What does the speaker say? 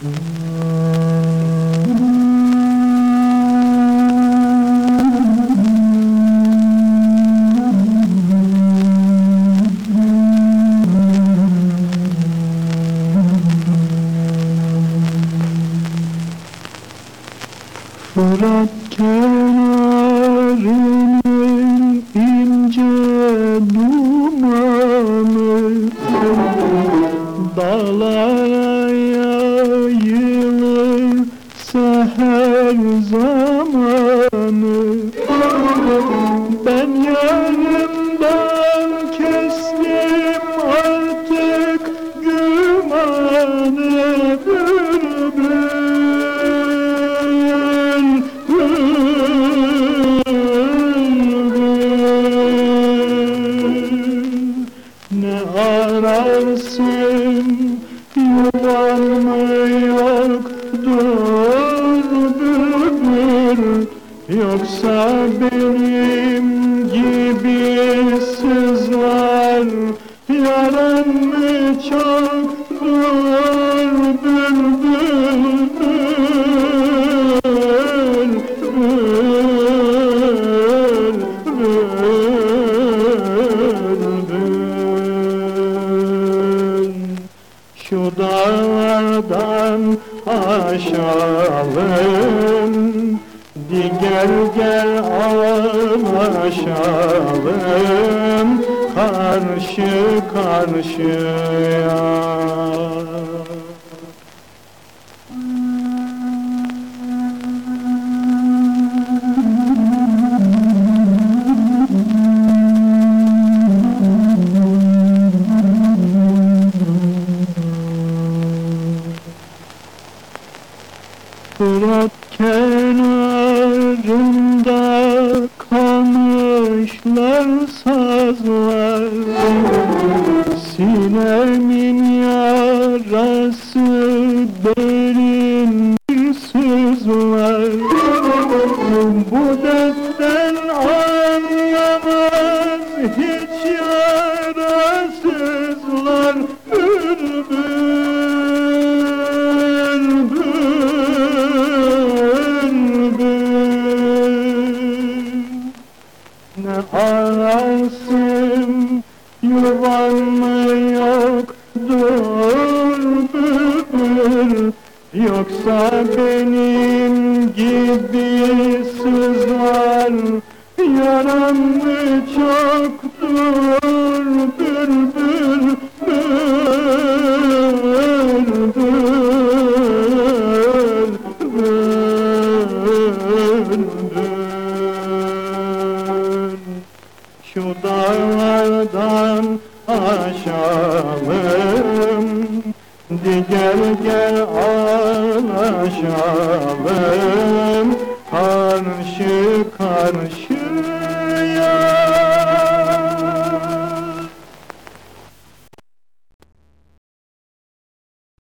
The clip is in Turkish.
Fırat kenarının ince dumanı Dağlara seher zamanı Ben yarımdan kestim artık gümanı bülbül bülbül. Ne ararsın yuvan mı yoktur Yoksa benim gibi sızlar Yaran mı çoktur bülbül bülbül bülbül Şu dağlardan aşalım Di gel gel ağlaşalım Karşı karşıya. Fırat sazlar Sinemin Ne ararsın? Yuvan mı yoktur bülbül Yoksa benim gibi sızlar Yaram mı çoktur bülbül bülbül bülbül dağlardan aşalım Di gel gel ağlaşalım Karşı karşı